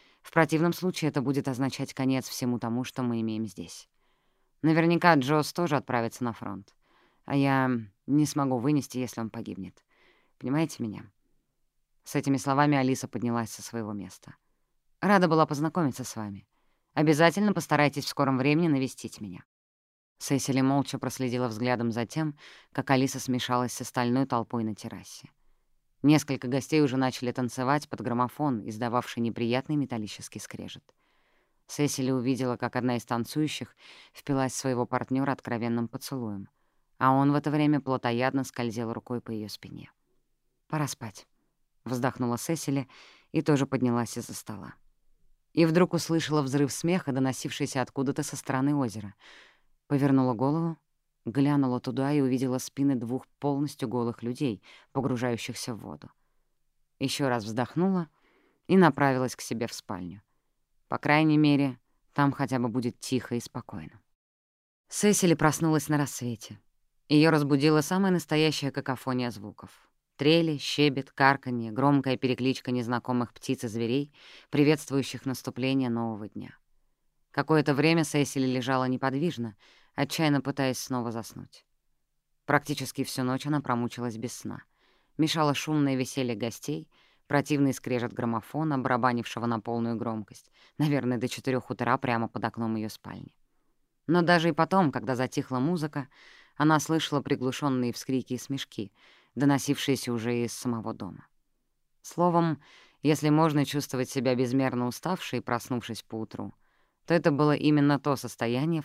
«Как вы там в Америке думаете, война будет?» — спросила у Сесили Алиса, бросив рассеянный взгляд на гостей, собравшихся на террасе. «По-моему, все теряются в догадках на сей счет, дипломатично ответила Сесили, стараясь как-то поддержать разговор, хаотично перепрыгивающий с одной темы на другую. И все же что-то в этой женщине ей определенно нравилось, хотя она и производила впечатление немного не в себе. «Очень надеюсь, что войны все же не будет», в противном случае это будет означать конец всему тому, что мы имеем здесь. Наверняка Джос тоже отправится на фронт. А я не смогу вынести, если он погибнет. Понимаете меня? С этими словами Алиса поднялась со своего места. Рада была познакомиться с вами. Обязательно постарайтесь в скором времени навестить меня. Сесили молча проследила взглядом за тем, как Алиса смешалась с остальной толпой на террасе. Несколько гостей уже начали танцевать под граммофон, издававший неприятный металлический скрежет. Сесили увидела, как одна из танцующих впилась в своего партнера откровенным поцелуем, а он в это время плотоядно скользил рукой по ее спине. «Пора спать», — вздохнула Сесили и тоже поднялась из-за стола. И вдруг услышала взрыв смеха, доносившийся откуда-то со стороны озера. Повернула голову Глянула туда и увидела спины двух полностью голых людей, погружающихся в воду. Еще раз вздохнула и направилась к себе в спальню. По крайней мере, там хотя бы будет тихо и спокойно. Сесили проснулась на рассвете. Ее разбудила самая настоящая какофония звуков. Трели, щебет, карканье, громкая перекличка незнакомых птиц и зверей, приветствующих наступление нового дня. Какое-то время Сесили лежала неподвижно, отчаянно пытаясь снова заснуть. Практически всю ночь она промучилась без сна. Мешало шумное веселье гостей, противный скрежет граммофона, барабанившего на полную громкость, наверное, до четырех утра прямо под окном ее спальни. Но даже и потом, когда затихла музыка, она слышала приглушенные вскрики и смешки, доносившиеся уже из самого дома. Словом, если можно чувствовать себя безмерно уставшей,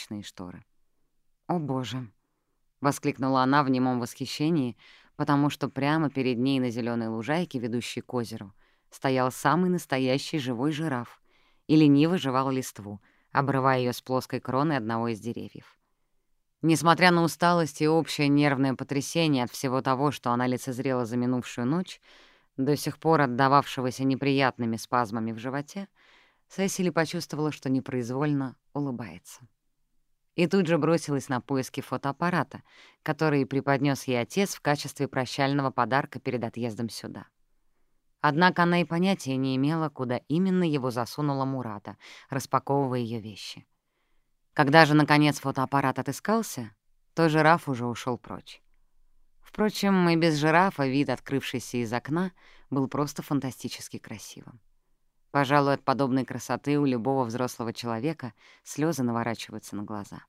проснувшись поутру, то это было именно то состояние, в котором сейчас пребывала Сесили. Усилием воли она снова попыталась закрыть глаза, но хор, славящий восход солнца, стал лишь еще пронзительнее и громче. «К чертям все, выругалась она, поняв, что как бы ни старалась она считать воображаемых овец или львов, ей больше не уснуть. А потому поднялась с постели, пару секунд возилась, чтобы выпутаться из москитной сетки, а затем подошла к окну и раздвинула ночные шторы. «О, боже!» — воскликнула она в немом восхищении, потому что прямо перед ней на зеленой лужайке, ведущей к озеру, стоял самый настоящий живой жираф и лениво жевал листву, обрывая ее с плоской кроны одного из деревьев. Несмотря на усталость и общее нервное потрясение от всего того, что она лицезрела за минувшую ночь, до сих пор отдававшегося неприятными спазмами в животе, Сесили почувствовала, что непроизвольно улыбается. И тут же бросилась на поиски фотоаппарата, который преподнес ей отец в качестве прощального подарка перед отъездом сюда. Однако она и понятия не имела, куда именно его засунула Мурата, распаковывая ее вещи. Когда же, наконец, фотоаппарат отыскался, то жираф уже ушел прочь. Впрочем, и без жирафа вид, открывшийся из окна, был просто фантастически красивым. Пожалуй, от подобной красоты у любого взрослого человека слезы наворачиваются на глаза.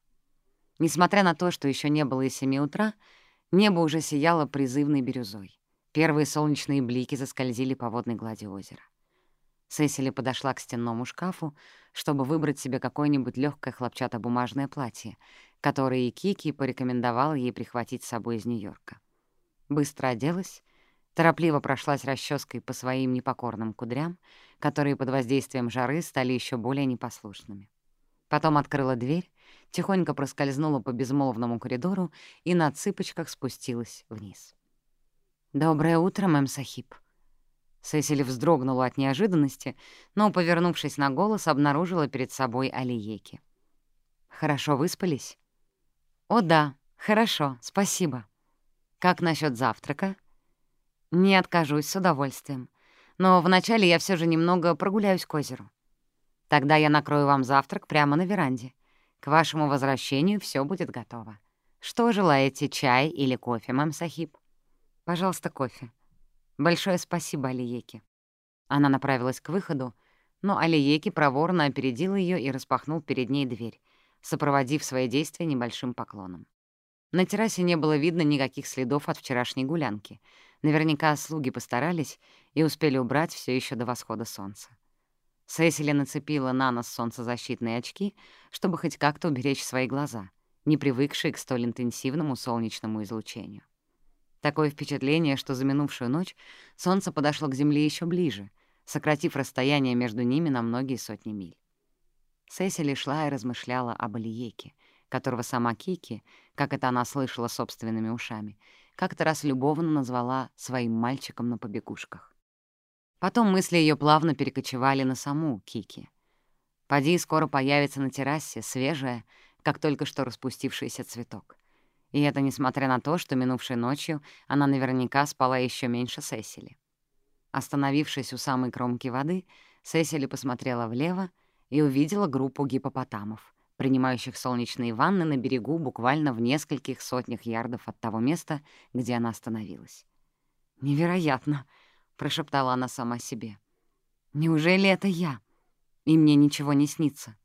Несмотря на то, что еще не было и семи утра, небо уже сияло призывной бирюзой. Первые солнечные блики заскользили по водной глади озера. Сесили подошла к стенному шкафу, чтобы выбрать себе какое-нибудь легкое хлопчатобумажное платье, которое и Кики порекомендовала ей прихватить с собой из Нью-Йорка. Быстро оделась, торопливо прошлась расческой по своим непокорным кудрям, которые под воздействием жары стали еще более непослушными. Потом открыла дверь, тихонько проскользнула по безмолвному коридору и на цыпочках спустилась вниз. «Доброе утро, мэм Сахиб». Сесили вздрогнула от неожиданности, но, повернувшись на голос, обнаружила перед собой Алиеки. «Хорошо выспались?» «О да, хорошо, спасибо. Как насчет завтрака?» «Не откажусь с удовольствием. Но вначале я все же немного прогуляюсь к озеру. Тогда я накрою вам завтрак прямо на веранде. К вашему возвращению все будет готово. Что желаете, чай или кофе, мам Сахиб?» «Пожалуйста, кофе. Большое спасибо, Алиеки». Она направилась к выходу, но Алиеки проворно опередил ее и распахнул перед ней дверь, сопроводив свои действия небольшим поклоном. На террасе не было видно никаких следов от вчерашней гулянки. Наверняка слуги постарались и успели убрать все еще до восхода солнца. Сесили нацепила на нос солнцезащитные очки, чтобы хоть как-то уберечь свои глаза, не привыкшие к столь интенсивному солнечному излучению. Такое впечатление, что за минувшую ночь солнце подошло к Земле еще ближе, сократив расстояние между ними на многие сотни миль. Сесили шла и размышляла об Алиеке, которого сама Кики, как это она слышала собственными ушами, как-то раз любовно назвала своим мальчиком на побегушках. Потом мысли ее плавно перекочевали на саму Кики. Поди скоро появится на террасе, свежая, как только что распустившийся цветок. И это несмотря на то, что минувшей ночью она наверняка спала еще меньше Сесили. Остановившись у самой кромки воды, Сесили посмотрела влево и увидела группу гипопотамов, принимающих солнечные ванны на берегу буквально в нескольких сотнях ярдов от того места, где она остановилась. «Невероятно!» — прошептала она сама себе. «Неужели это я? И мне ничего не снится?»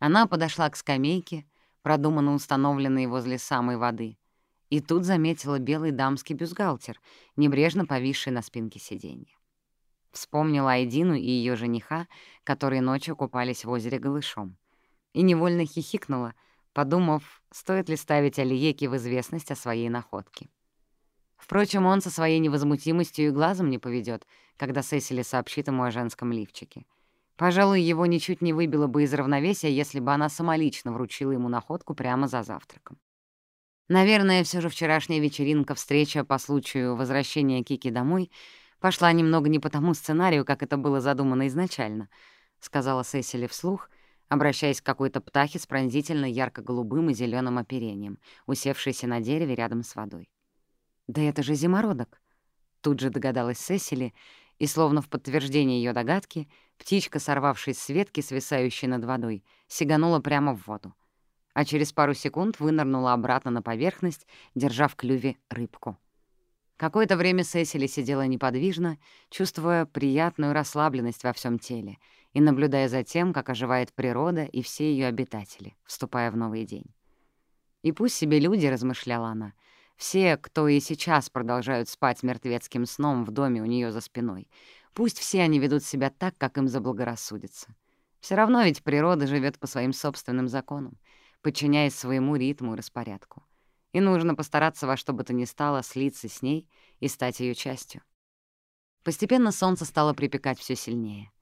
Она подошла к скамейке, продуманно установленной возле самой воды, и тут заметила белый дамский бюстгальтер, небрежно повисший на спинке сиденья. Вспомнила Айдину и ее жениха, которые ночью купались в озере голышом. и невольно хихикнула, подумав, стоит ли ставить Алиеки в известность о своей находке. Впрочем, он со своей невозмутимостью и глазом не поведет, когда Сесили сообщит ему о женском лифчике — Пожалуй, его ничуть не выбило бы из равновесия, если бы она самолично вручила ему находку прямо за завтраком. Наверное, все же вчерашняя вечеринка, встреча по случаю возвращения Кики домой, пошла немного не по тому сценарию, как это было задумано изначально, — сказала Сесили вслух, обращаясь к какой-то птахе с пронзительно ярко-голубым и зеленым оперением, усевшейся на дереве рядом с водой. «Да это же зимородок!» Тут же догадалась Сесили, и, словно в подтверждение ее догадки, птичка, сорвавшись с ветки, свисающей над водой, сиганула прямо в воду, а через пару секунд вынырнула обратно на поверхность, держа в клюве рыбку. Какое-то время Сесили сидела неподвижно, чувствуя приятную расслабленность во всем теле и наблюдая за тем, как оживает природа и все ее обитатели, вступая в новый день. И пусть себе люди, размышляла она, все, кто и сейчас продолжают спать мертвецким сном в доме у нее за спиной, пусть все они ведут себя так, как им заблагорассудится. Все равно ведь природа живет по своим собственным законам, подчиняясь своему ритму и распорядку. И нужно постараться во что бы то ни стало слиться с ней и стать ее частью. Постепенно солнце стало припекать все сильнее —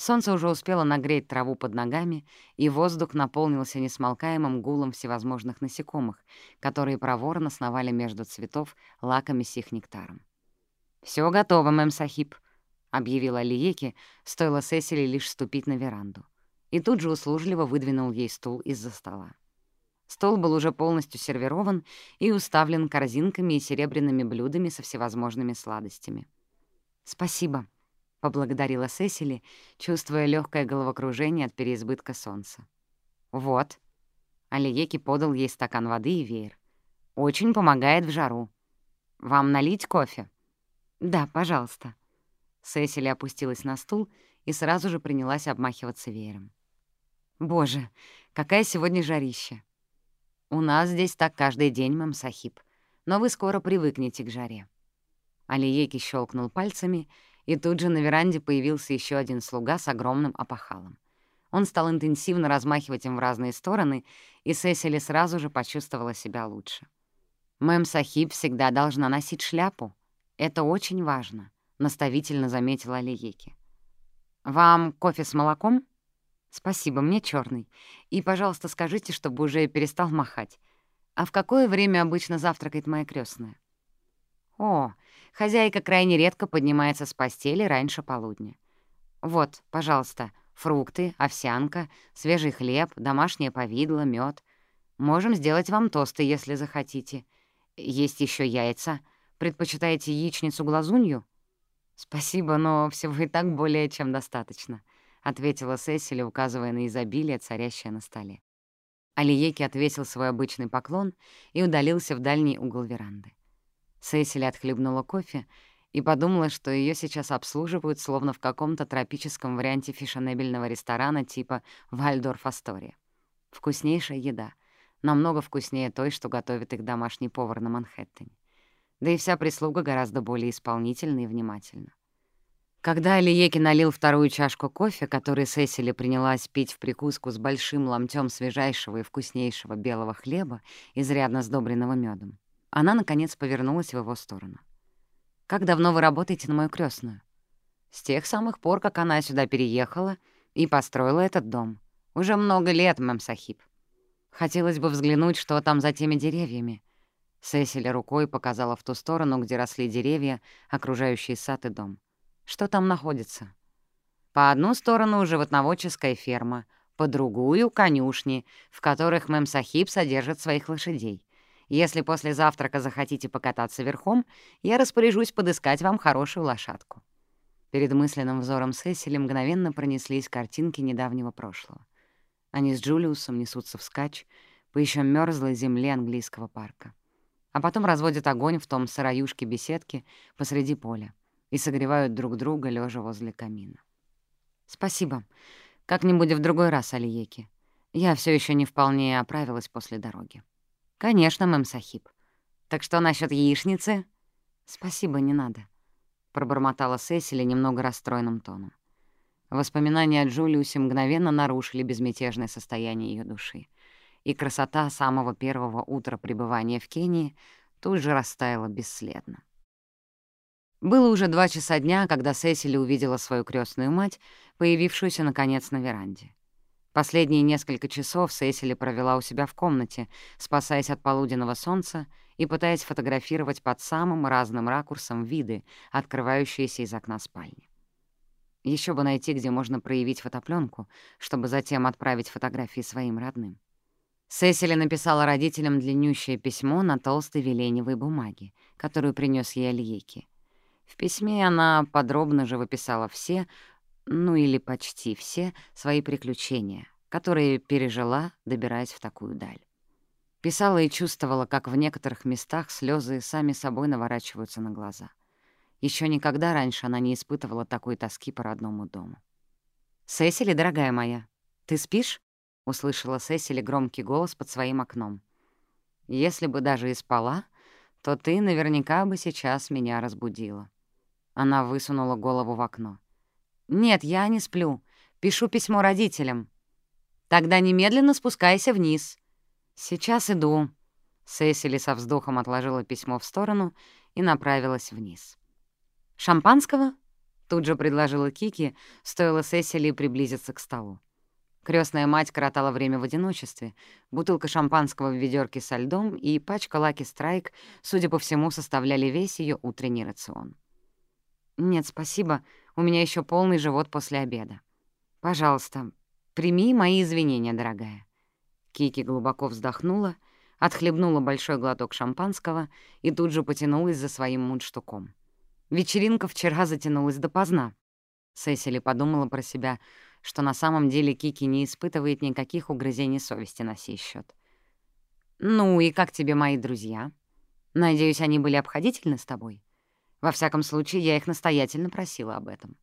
и Сесили заторопилась в тень на веранду, чтобы хоть немного защитить голову. И как это она забыла надеть шляпу? Здесь без нее никак, даже ранним утром. В противном случае скоро все ее лицо покроется веснушками и станет похожим на кожу леопарда. Сесили возвращалась через сад, окружающий дом со всех сторон и простирающийся вплоть до самой террасы. Вокруг обилие цветов, источающих сладкий аромат, и всяких экзотических растений, названий которых она даже не знала. Солнце уже успело нагреть траву под ногами, и воздух наполнился несмолкаемым гулом всевозможных насекомых, которые проворно сновали между цветов, лакомясь их нектаром. Все готово, мэм Сахиб», — объявила Лиеки, стоило Сесили лишь ступить на веранду. И тут же услужливо выдвинул ей стул из-за стола. Стол был уже полностью сервирован и уставлен корзинками и серебряными блюдами со всевозможными сладостями. «Спасибо», — поблагодарила Сесили, чувствуя легкое головокружение от переизбытка солнца. «Вот». Алиеки подал ей стакан воды и веер. «Очень помогает в жару. Вам налить кофе?» «Да, пожалуйста». Сесили опустилась на стул и сразу же принялась обмахиваться веером. «Боже, какая сегодня жарища!» «У нас здесь так каждый день, мам Сахиб, но вы скоро привыкнете к жаре». Алиеки щелкнул пальцами, и тут же на веранде появился еще один слуга с огромным опахалом. Он стал интенсивно размахивать им в разные стороны, и Сесили сразу же почувствовала себя лучше. «Мэм Сахиб всегда должна носить шляпу. Это очень важно», — наставительно заметила Алиеки. «Вам кофе с молоком?» «Спасибо, мне черный. И, пожалуйста, скажите, чтобы уже перестал махать. А в какое время обычно завтракает моя крестная? «О, хозяйка крайне редко поднимается с постели раньше полудня. Вот, пожалуйста, фрукты, овсянка, свежий хлеб, домашнее повидло, мед. Можем сделать вам тосты, если захотите. Есть еще яйца. Предпочитаете яичницу-глазунью?» «Спасибо, но всего и так более чем достаточно». — ответила Сесили, указывая на изобилие, царящее на столе. Алиеки отвесил свой обычный поклон и удалился в дальний угол веранды. Сесили отхлебнула кофе и подумала, что ее сейчас обслуживают словно в каком-то тропическом варианте фешенебельного ресторана типа «Вальдорф Астория». Вкуснейшая еда, намного вкуснее той, что готовит их домашний повар на Манхэттене. Да и вся прислуга гораздо более исполнительна и внимательна. Когда Алиеки налил вторую чашку кофе, который Сесили принялась пить в прикуску с большим ломтем свежайшего и вкуснейшего белого хлеба, изрядно сдобренного медом, она, наконец, повернулась в его сторону. «Как давно вы работаете на мою крестную? «С тех самых пор, как она сюда переехала и построила этот дом. Уже много лет, мэм Сахиб. Хотелось бы взглянуть, что там за теми деревьями». Сесили рукой показала в ту сторону, где росли деревья, окружающие сад и дом. Что там находится? По одну сторону животноводческая ферма, по другую — конюшни, в которых мэм Сахиб содержит своих лошадей. Если после завтрака захотите покататься верхом, я распоряжусь подыскать вам хорошую лошадку». Перед мысленным взором Сесили мгновенно пронеслись картинки недавнего прошлого. Они с Джулиусом несутся вскачь по еще мёрзлой земле английского парка. А потом разводят огонь в том сыроюшке беседке посреди поля и согревают друг друга, лежа возле камина. «Спасибо. Как-нибудь в другой раз, Алиеки. Я все еще не вполне оправилась после дороги». Конечно, мэм Сахиб. Так что насчет яичницы? Спасибо, не надо. Пробормотала Сесили немного расстроенным тоном. Воспоминания о Джулиусе мгновенно нарушили безмятежное состояние ее души, и красота самого первого утра пребывания в Кении тут же растаяла бесследно. Было уже два часа дня, когда Сесили увидела свою крестную мать, появившуюся, наконец, на веранде. Последние несколько часов Сесили провела у себя в комнате, спасаясь от полуденного солнца и пытаясь фотографировать под самым разным ракурсом виды, открывающиеся из окна спальни. Еще бы найти, где можно проявить фотопленку, чтобы затем отправить фотографии своим родным. Сесили написала родителям длиннющее письмо на толстой веленевой бумаге, которую принес ей Альеки. В письме она подробно же выписала все, ну или почти все свои приключения, которые пережила, добираясь в такую даль. Писала и чувствовала, как в некоторых местах слезы сами собой наворачиваются на глаза. Еще никогда раньше она не испытывала такой тоски по родному дому. «Сесили, дорогая моя, ты спишь?» — услышала Сесили громкий голос под своим окном. «Если бы даже и спала, то ты наверняка бы сейчас меня разбудила». Она высунула голову в окно. «Нет, я не сплю. Пишу письмо родителям». «Тогда немедленно спускайся вниз». «Сейчас иду». Сесили со вздохом отложила письмо в сторону и направилась вниз. «Шампанского?» — тут же предложила Кики, стоило Сесили приблизиться к столу. Крестная мать коротала время в одиночестве. Бутылка шампанского в ведерке со льдом и пачка Лаки Страйк, судя по всему, составляли весь ее утренний рацион. «Нет, спасибо, у меня у меня еще полный живот после обеда. Пожалуйста, прими мои извинения, дорогая». Кики глубоко вздохнула, отхлебнула большой глоток шампанского и тут же потянулась за своим мундштуком. Вечеринка вчера затянулась допоздна. Сесили подумала про себя, что на самом деле Кики не испытывает никаких угрызений совести на сей счет. «Ну и как тебе мои друзья? Надеюсь, они были обходительны с тобой?» Во всяком случае, я их настоятельно просила об этом.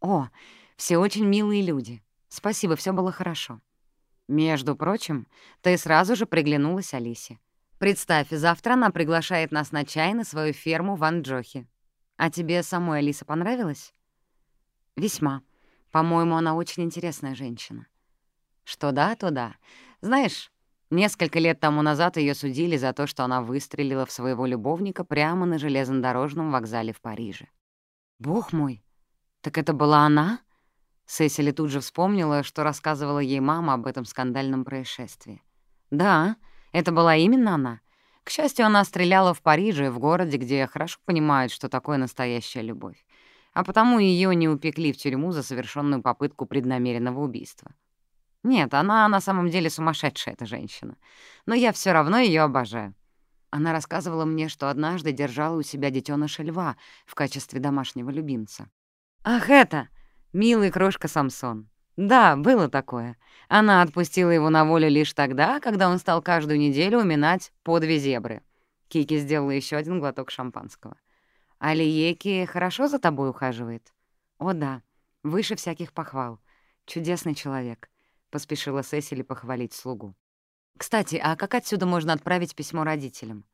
«О, все очень милые люди. Спасибо, все было хорошо». «Между прочим, ты сразу же приглянулась Алисе. Представь, завтра она приглашает нас на чай на свою ферму в Анджохе. А тебе самой Алиса понравилась?» «Весьма. По-моему, она очень интересная женщина». «Что да, то да. Знаешь, Несколько лет тому назад ее судили за то, что она выстрелила в своего любовника прямо на железнодорожном вокзале в Париже. «Бог мой! Так это была она?» Сесили тут же вспомнила, что рассказывала ей мама об этом скандальном происшествии. «Да, это была именно она. К счастью, она стреляла в Париже, в городе, где хорошо понимают, что такое настоящая любовь. А потому ее не упекли в тюрьму за совершенную попытку преднамеренного убийства. Нет, она на самом деле сумасшедшая, эта женщина. Но я все равно ее обожаю. Она рассказывала мне, что однажды держала у себя детеныша льва в качестве домашнего любимца. «Ах, это! Милый крошка Самсон. Да, было такое. Она отпустила его на волю лишь тогда, когда он стал каждую неделю уминать по две зебры». Кики сделала еще один глоток шампанского. «Алиеки хорошо за тобой ухаживает?» «О да, выше всяких похвал. Чудесный человек поспешила Сесили похвалить слугу. «Кстати, а как отсюда можно отправить письмо родителям?»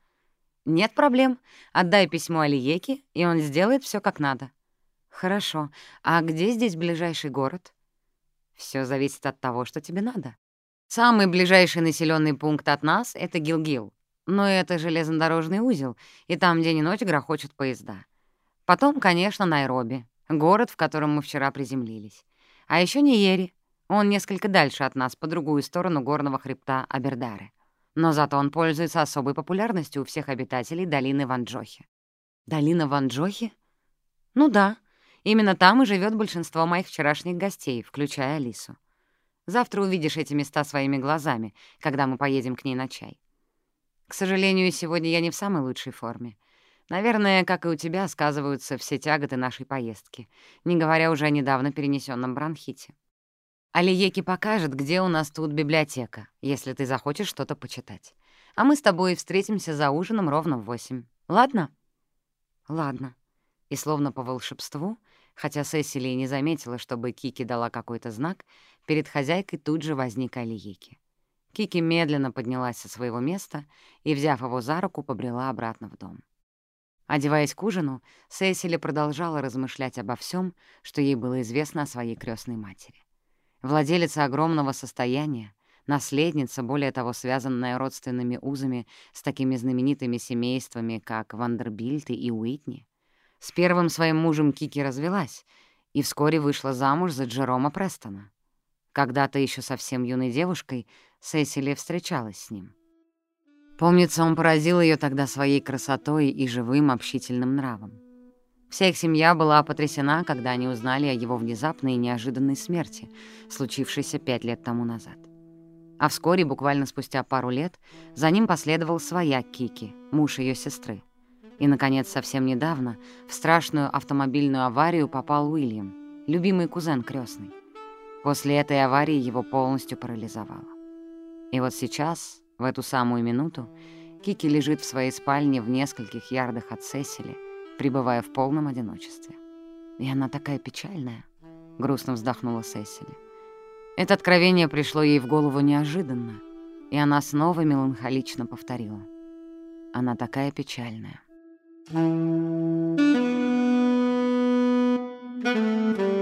«Нет проблем. Отдай письмо Алиеке, и он сделает все как надо». «Хорошо. А где здесь ближайший город?» Все зависит от того, что тебе надо. Самый ближайший населенный пункт от нас — это Гилгил. Но это железнодорожный узел, и там день и ночь грохочут поезда. Потом, конечно, Найроби, город, в котором мы вчера приземлились. А еще Ниери, он несколько дальше от нас, по другую сторону горного хребта Абердары. Но зато он пользуется особой популярностью у всех обитателей долины Ванджохи. Долина Ванджохи? Ну да, именно там и живет большинство моих вчерашних гостей, включая Алису. Завтра увидишь эти места своими глазами, когда мы поедем к ней на чай. К сожалению, сегодня я не в самой лучшей форме. Наверное, как и у тебя, сказываются все тяготы нашей поездки, не говоря уже о недавно перенесенном Але покажет, где у нас тут библиотека, если ты захочешь что-то почитать. А мы с тобой встретимся за ужином ровно в восемь. Ладно? Ладно. И словно по волшебству, хотя Сесили не заметила, чтобы Кики дала какой-то знак, перед хозяйкой тут же возник Алиеки. Кики медленно поднялась со своего места и, взяв его за руку, побрела обратно в дом. Одеваясь к ужину, Сесили продолжала размышлять обо всем, что ей было известно о своей крестной матери. Владелица огромного состояния, наследница, более того, связанная родственными узами с такими знаменитыми семействами, как Вандербильты и Уитни. С первым своим мужем Кики развелась и вскоре вышла замуж за Джерома Престона. Когда-то еще совсем юной девушкой Сесили встречалась с ним. Помнится, он поразил ее тогда своей красотой и живым общительным нравом. Вся их семья была потрясена, когда они узнали о его внезапной и неожиданной смерти, случившейся пять лет тому назад. А вскоре, буквально спустя пару лет, за ним последовал свояк Кики, муж ее сестры. И, наконец, совсем недавно в страшную автомобильную аварию попал Уильям, любимый кузен крестный. После этой аварии его полностью парализовало. И вот сейчас, в эту самую минуту, Кики лежит в своей спальне в нескольких ярдах от Сесили, пребывая в полном одиночестве. И она такая печальная, грустно вздохнула Сесили. Это откровение пришло ей в голову неожиданно, и она снова меланхолично повторила. Она такая печальная. Thank you.